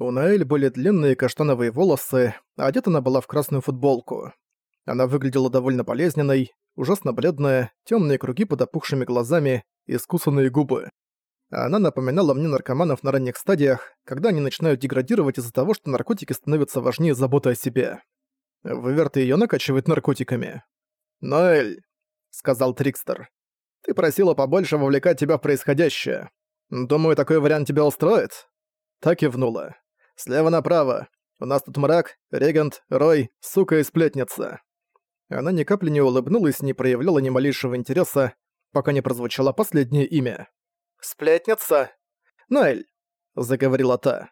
У Наэль были длинные каштановые волосы, а одета она была в красную футболку. Она выглядела довольно болезненной, ужасно бледная, темные круги под опухшими глазами, искусанные губы. Она напоминала мне наркоманов на ранних стадиях, когда они начинают деградировать из-за того, что наркотики становятся важнее заботы о себе. Выверт её накачивает наркотиками. «Ноэль», — сказал Трикстер, — «ты просила побольше вовлекать тебя в происходящее. Думаю, такой вариант тебя устроит?» Так кивнула. «Слева направо. У нас тут мрак, регент, рой, сука и сплетница». Она ни капли не улыбнулась, не проявляла ни малейшего интереса, пока не прозвучало последнее имя. «Сплетница?» «Ноэль», — заговорила та.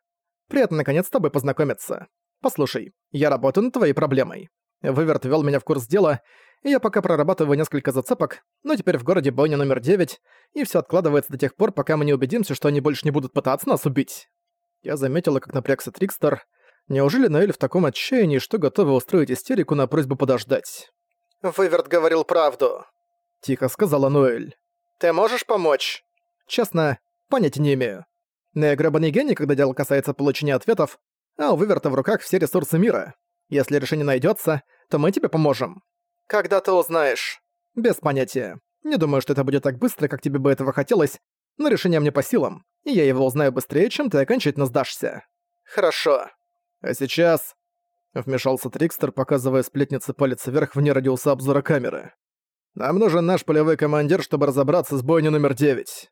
«Приятно наконец с тобой познакомиться. Послушай, я работаю над твоей проблемой. Выверт ввёл меня в курс дела, и я пока прорабатываю несколько зацепок, но теперь в городе бойня номер девять, и всё откладывается до тех пор, пока мы не убедимся, что они больше не будут пытаться нас убить». Я заметила, как напрягся Трикстер. Неужели Ноэль в таком отчаянии, что готова устроить истерику на просьбу подождать? «Выверт говорил правду», — тихо сказала Ноэль. «Ты можешь помочь?» Честно, понятия не имею. Но я грёбаный гений, когда дело касается получения ответов, а у Выверта в руках все ресурсы мира. Если решение найдется, то мы тебе поможем. Когда ты узнаешь? Без понятия. Не думаю, что это будет так быстро, как тебе бы этого хотелось, но решение мне по силам, и я его узнаю быстрее, чем ты окончательно сдашься. Хорошо. А сейчас... Вмешался Трикстер, показывая сплетнице палец вверх вне радиуса обзора камеры. Нам нужен наш полевой командир, чтобы разобраться с бойней номер девять.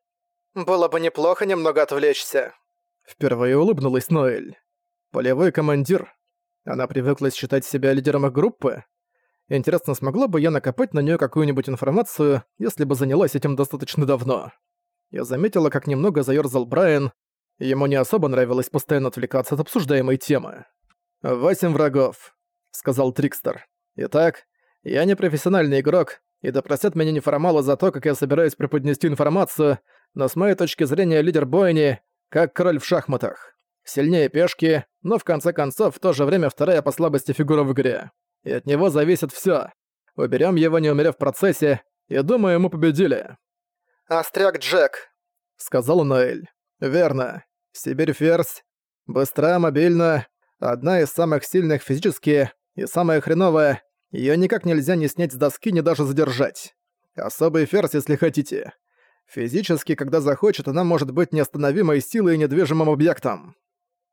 Было бы неплохо немного отвлечься. Впервые улыбнулась Ноэль. Полевой командир. Она привыкла считать себя лидером их группы. Интересно, смогла бы я накопать на нее какую-нибудь информацию, если бы занялась этим достаточно давно. Я заметила, как немного заёрзал Брайан, ему не особо нравилось постоянно отвлекаться от обсуждаемой темы. «Восемь врагов», — сказал Трикстер. «Итак, я не профессиональный игрок, и да простят меня неформалы за то, как я собираюсь преподнести информацию, но с моей точки зрения лидер бойни — как король в шахматах сильнее пешки, но в конце концов в то же время вторая по слабости фигура в игре. И от него зависит всё. Уберём его, не умерев в процессе, и думаю, мы победили. «Остряк Джек», — сказала Ноэль. «Верно. Сибирь Ферзь. Быстра, мобильна, одна из самых сильных физически и самая хреновая. Её никак нельзя ни снять с доски, ни даже задержать. Особый ферзь, если хотите. Физически, когда захочет, она может быть неостановимой силой и недвижимым объектом.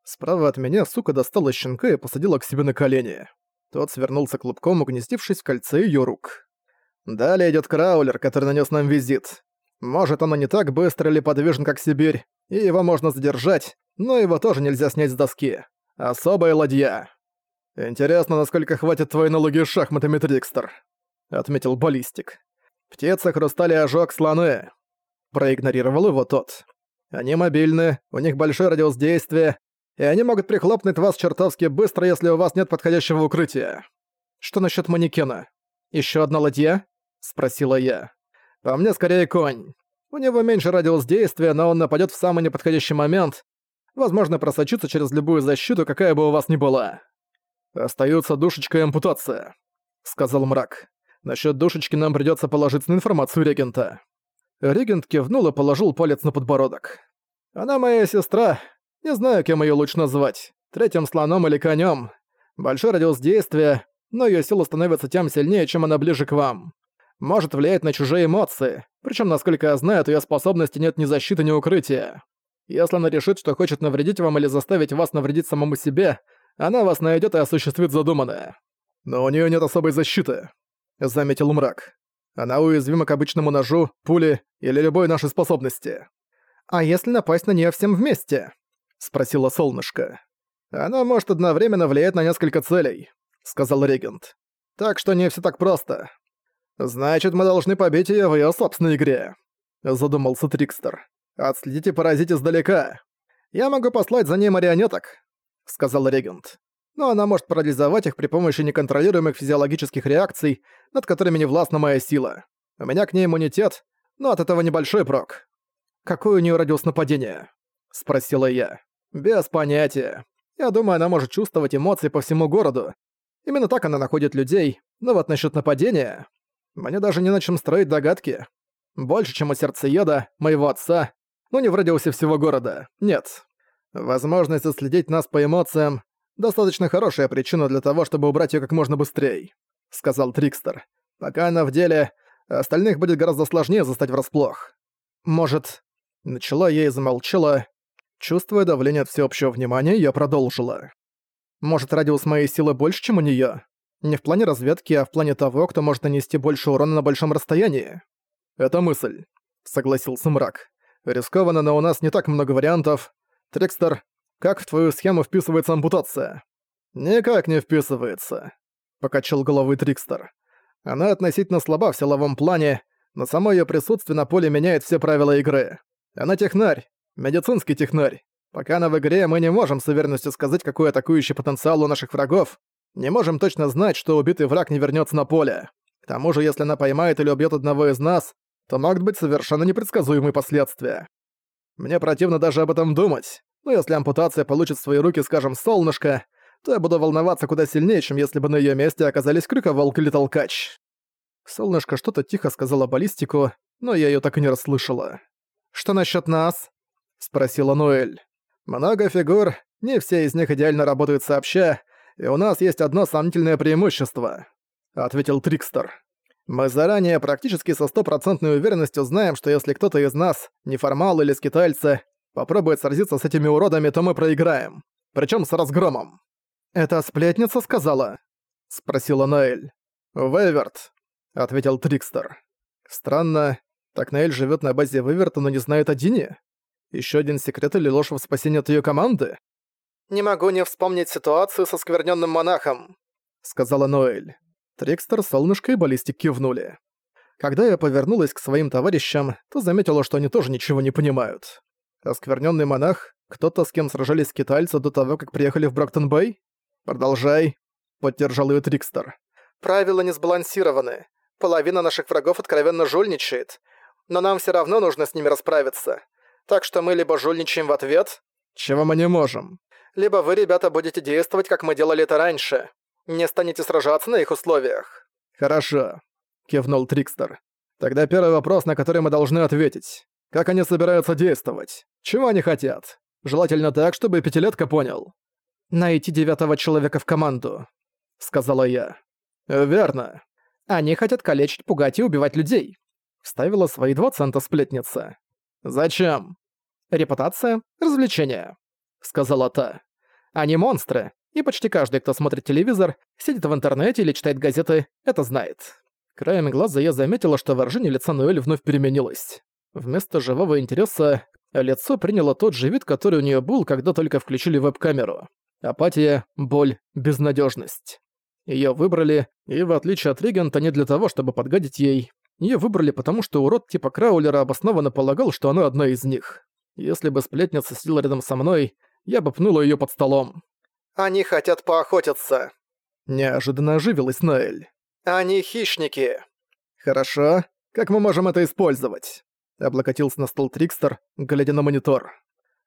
Справа от меня сука достала щенка и посадила к себе на колени. Тот свернулся клубком, угнездившись в кольце её рук. Далее идёт краулер, который нанёс нам визит. Может, он и не так быстро или подвижен, как Сибирь, и его можно задержать, но его тоже нельзя снять с доски. Особая ладья. Интересно, насколько хватит твоей налоги шахматами, Трикстер, отметил баллистик. Птица, хрустали ожог, слоны. Проигнорировал его тот. Они мобильны, у них большой радиус действия, и они могут прихлопнуть вас чертовски быстро, если у вас нет подходящего укрытия. Что насчет манекена? Еще одна ладья? Спросила я. По мне скорее конь. У него меньше радиус действия, но он нападет в самый неподходящий момент. Возможно, просочиться через любую защиту, какая бы у вас ни была. Остаются душечка и ампутация, сказал мрак. Насчет душечки нам придется положиться на информацию регента. Регент кивнул и положил палец на подбородок. Она моя сестра, не знаю, кем ее лучше назвать. Третьим слоном или конем. Большой радиус действия, но ее сила становится тем сильнее, чем она ближе к вам. Может влиять на чужие эмоции. Причем, насколько я знаю, от ее способности нет ни защиты, ни укрытия. Если она решит, что хочет навредить вам или заставить вас навредить самому себе, она вас найдет и осуществит задуманное. Но у нее нет особой защиты, заметил мрак. Она уязвима к обычному ножу, пуле или любой нашей способности. А если напасть на нее всем вместе? спросила солнышко. «Она может одновременно влиять на несколько целей», — сказал регент. «Так что не все так просто. Значит, мы должны побить ее в ее собственной игре», — задумался Трикстер. «Отследите поразить издалека. Я могу послать за ней марионеток», — сказал регент. «Но она может парализовать их при помощи неконтролируемых физиологических реакций, над которыми не властна моя сила. У меня к ней иммунитет, но от этого небольшой прок». «Какой у нее радиус нападения?» — спросила я. Без понятия. Я думаю, она может чувствовать эмоции по всему городу. Именно так она находит людей. Но вот насчет нападения... Мне даже не на чем строить догадки. Больше, чем у сердцееда, моего отца, но не в радиусе всего города. Нет. Возможность отследить нас по эмоциям — достаточно хорошая причина для того, чтобы убрать её как можно быстрее», — сказал Трикстер. «Пока она в деле, остальных будет гораздо сложнее застать врасплох». «Может...» — начала я и замолчала. Чувствуя давление от всеобщего внимания, я продолжила. «Может, радиус моей силы больше, чем у неё? Не в плане разведки, а в плане того, кто может нанести больше урона на большом расстоянии?» «Это мысль», — согласился мрак. «Рискованно, но у нас не так много вариантов. Трикстер, как в твою схему вписывается ампутация?» «Никак не вписывается», — покачал головой Трикстер. «Она относительно слаба в силовом плане, но само её присутствие на поле меняет все правила игры. Она технарь, медицинский технарь. Пока она в игре, мы не можем с уверенностью сказать, какой атакующий потенциал у наших врагов, не можем точно знать, что убитый враг не вернётся на поле. К тому же, если она поймает или убьёт одного из нас, то могут быть совершенно непредсказуемые последствия. Мне противно даже об этом думать. Но если ампутация получит в свои руки, скажем, солнышко, то я буду волноваться куда сильнее, чем если бы на её месте оказались крюковолк или толкач. Солнышко что-то тихо сказала баллистику, но я её так и не расслышала. «Что насчёт нас?» — спросила Ноэль. «Много фигур, не все из них идеально работают сообща, и у нас есть одно сомнительное преимущество», — ответил Трикстер. Мы заранее практически со стопроцентной уверенностью знаем, что если кто-то из нас, неформал или скитальцы, попробует сразиться с этими уродами, то мы проиграем. Причем с разгромом. «Это сплетница сказала?» — спросила Наэль. «Вэверт», — ответил Трикстер. «Странно, так Наэль живет на базе Вэверта, но не знает о Дине? Еще один секрет или ложь в спасении от ее команды?» «Не могу не вспомнить ситуацию со скверненным монахом», — сказала Ноэль. Трикстер, Солнышко и Баллистик кивнули. Когда я повернулась к своим товарищам, то заметила, что они тоже ничего не понимают. Оскверненный монах, кто-то, с кем сражались китайцы до того, как приехали в Брактон-Бэй? Продолжай, поддержал ее Трикстер. Правила не сбалансированы. Половина наших врагов откровенно жульничает. Но нам все равно нужно с ними расправиться. Так что мы либо жульничаем в ответ, чего мы не можем, либо вы, ребята, будете действовать, как мы делали это раньше не станете сражаться на их условиях». «Хорошо», — кивнул Трикстер. «Тогда первый вопрос, на который мы должны ответить. Как они собираются действовать? Чего они хотят? Желательно так, чтобы пятилетка понял». «Найти девятого человека в команду», — сказала я. «Верно. Они хотят калечить, пугать и убивать людей», — вставила свои два цента сплетница. «Зачем?» «Репутация, развлечение», — сказала та. «Они монстры, и почти каждый, кто смотрит телевизор, сидит в интернете или читает газеты, это знает. Краем глаза я заметила, что выражение лица Ноэль вновь переменилось. Вместо живого интереса лицо приняло тот же вид, который у нее был, когда только включили веб-камеру. Апатия, боль, безнадежность. Ее выбрали, и в отличие от Регента, не для того, чтобы подгадить ей. Ее выбрали потому, что урод типа Краулера обоснованно полагал, что она одна из них. Если бы сплетница сидела рядом со мной, я бы пнула ее под столом. Они хотят поохотиться». Неожиданно оживилась Ноэль. «Они хищники». «Хорошо. Как мы можем это использовать?» Облокотился на стол Трикстер, глядя на монитор.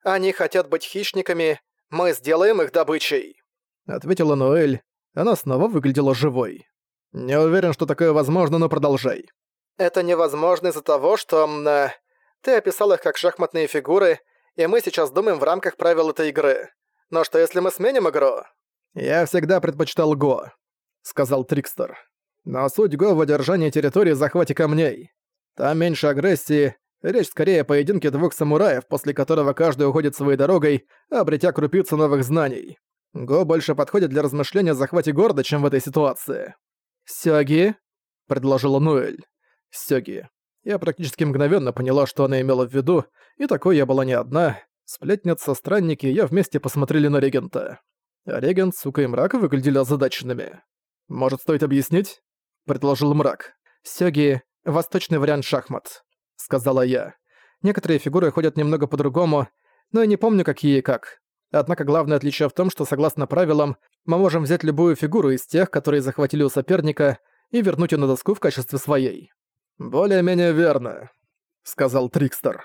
«Они хотят быть хищниками. Мы сделаем их добычей», — ответила Ноэль. Она снова выглядела живой. «Не уверен, что такое возможно, но продолжай». «Это невозможно из-за того, что... Э, ты описал их как шахматные фигуры, и мы сейчас думаем в рамках правил этой игры. Но что если мы сменим игру?» «Я всегда предпочитал Го», — сказал Трикстер. «Но суть Го в одержании территории захвате камней. Там меньше агрессии, речь скорее о поединке двух самураев, после которого каждый уходит своей дорогой, обретя крупицы новых знаний. Го больше подходит для размышления о захвате города, чем в этой ситуации». «Сёги?» — предложила Нуэль. «Сёги». Я практически мгновенно поняла, что она имела в виду, и такой я была не одна. Сплетница, странники и я вместе посмотрели на регента. А регент, сука и мрак выглядели озадаченными. «Может, стоит объяснить?» — предложил мрак. «Сёги — восточный вариант шахмат», — сказала я. «Некоторые фигуры ходят немного по-другому, но я не помню, какие и как. Однако главное отличие в том, что, согласно правилам, мы можем взять любую фигуру из тех, которые захватили у соперника, и вернуть ее на доску в качестве своей». «Более-менее верно», — сказал Трикстер.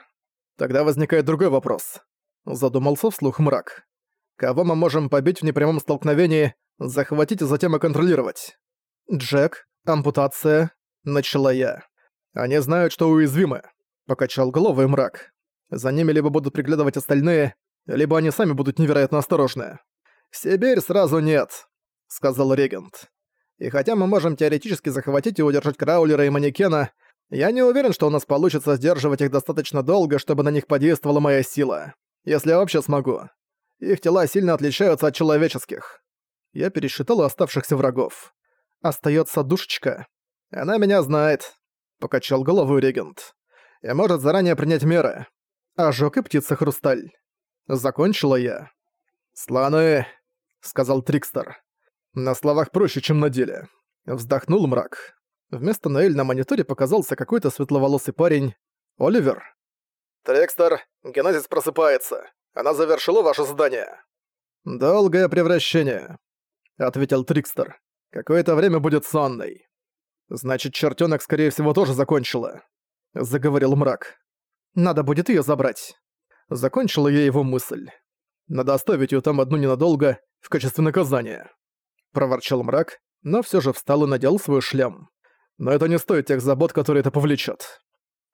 «Тогда возникает другой вопрос. Задумался вслух мрак. Кого мы можем побить в непрямом столкновении, захватить и затем и контролировать? Джек, ампутация, начала я. Они знают, что уязвимы, покачал головой мрак. За ними либо будут приглядывать остальные, либо они сами будут невероятно осторожны. «Сибирь сразу нет», — сказал регент. «И хотя мы можем теоретически захватить и удержать Краулера и Манекена, я не уверен, что у нас получится сдерживать их достаточно долго, чтобы на них подействовала моя сила. Если я вообще смогу. Их тела сильно отличаются от человеческих. Я пересчитал оставшихся врагов. Остается душечка. Она меня знает», — покачал головой регент. «И может заранее принять меры. Ожог и птица Хрусталь». Закончила я. «Слоны», сказал Трикстер. На словах проще, чем на деле. Вздохнул мрак. Вместо Ноэль на мониторе показался какой-то светловолосый парень. Оливер. «Трикстер, Генезис просыпается. Она завершила ваше задание». «Долгое превращение», — ответил Трикстер. «Какое-то время будет сонной». «Значит, чертёнок, скорее всего, тоже закончила», — заговорил мрак. «Надо будет её забрать». Закончила я его мысль. Надо оставить её там одну ненадолго в качестве наказания. Проворчал мрак, но все же встал и надел свой шлем. Но это не стоит тех забот, которые это повлечет.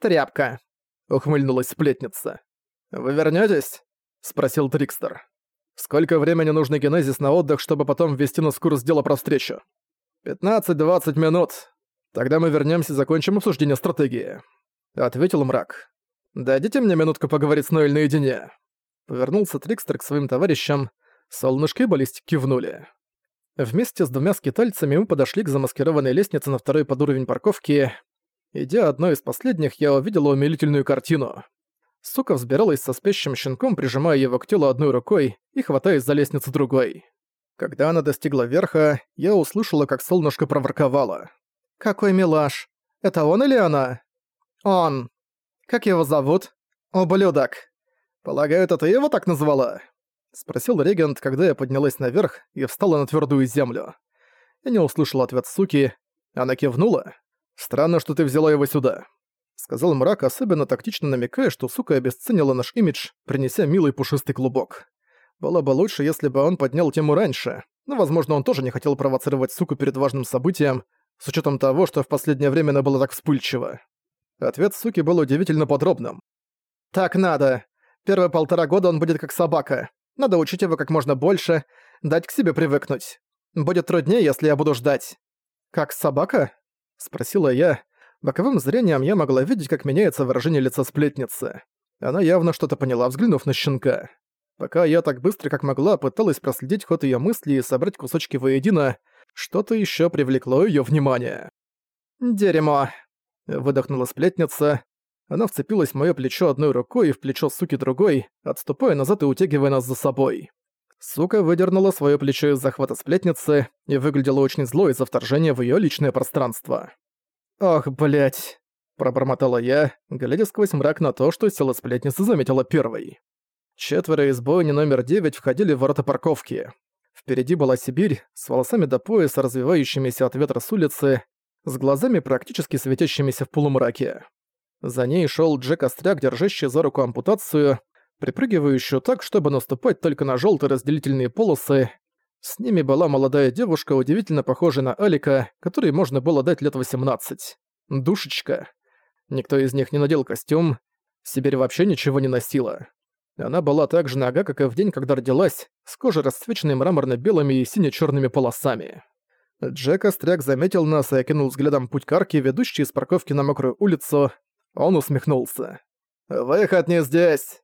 «Тряпка», — ухмыльнулась сплетница. «Вы вернётесь?» — спросил Трикстер. «Сколько времени нужно Генезис на отдых, чтобы потом ввести нас в курс дела про встречу?» «Пятнадцать-двадцать минут. Тогда мы вернёмся и закончим обсуждение стратегии», — ответил мрак. «Дадите мне минутку поговорить с Ноэль наедине?» Повернулся Трикстер к своим товарищам, Солнышко и баллистик кивнули. Вместе с двумя скитальцами мы подошли к замаскированной лестнице на второй подуровень парковки. Идя одной из последних, я увидела умилительную картину. Сука взбиралась со спящим щенком, прижимая его к телу одной рукой и хватаясь за лестницу другой. Когда она достигла верха, я услышала, как солнышко проворковало. «Какой милаш! Это он или она?» «Он! Как его зовут?» «Ублюдок! Полагаю, это ты его так назвала?» — спросил регент, когда я поднялась наверх и встала на твердую землю. Я не услышал ответ суки. Она кивнула. «Странно, что ты взяла его сюда», — сказал мрак, особенно тактично намекая, что сука обесценила наш имидж, принеся милый пушистый клубок. Было бы лучше, если бы он поднял тему раньше, но, возможно, он тоже не хотел провоцировать суку перед важным событием, с учетом того, что в последнее время она была так вспыльчива. Ответ суки был удивительно подробным. «Так надо. Первые полтора года он будет как собака. Надо учить его как можно больше, дать к себе привыкнуть. Будет труднее, если я буду ждать. «Как собака?» — спросила я. Боковым зрением я могла видеть, как меняется выражение лица сплетницы. Она явно что-то поняла, взглянув на щенка. Пока я так быстро, как могла, пыталась проследить ход ее мысли и собрать кусочки воедино, что-то еще привлекло ее внимание. «Дерьмо!» — выдохнула сплетница, она вцепилась в моё плечо одной рукой и в плечо суки другой, отступая назад и утягивая нас за собой. Сука выдернула своё плечо из захвата сплетницы и выглядела очень злой из-за вторжения в её личное пространство. «Ох, блять, пробормотала я, глядя сквозь мрак на то, что сила сплетницы заметила первой. Четверо из бойни номер девять входили в ворота парковки. Впереди была Сибирь, с волосами до пояса, развивающимися от ветра с улицы, с глазами практически светящимися в полумраке. За ней шел Джек Остряк, держащий за руку ампутацию, припрыгивающую так, чтобы наступать только на желтые разделительные полосы. С ними была молодая девушка, удивительно похожая на Алика, которой можно было дать лет 18. Душечка. Никто из них не надел костюм. Сибирь вообще ничего не носила. Она была так же нога, как и в день, когда родилась, с кожей расцвеченной мраморно-белыми и сине-чёрными полосами. Джек Остряк заметил нас и окинул взглядом путь карки, ведущий из парковки на мокрую улицу, он усмехнулся. «Выход не здесь!»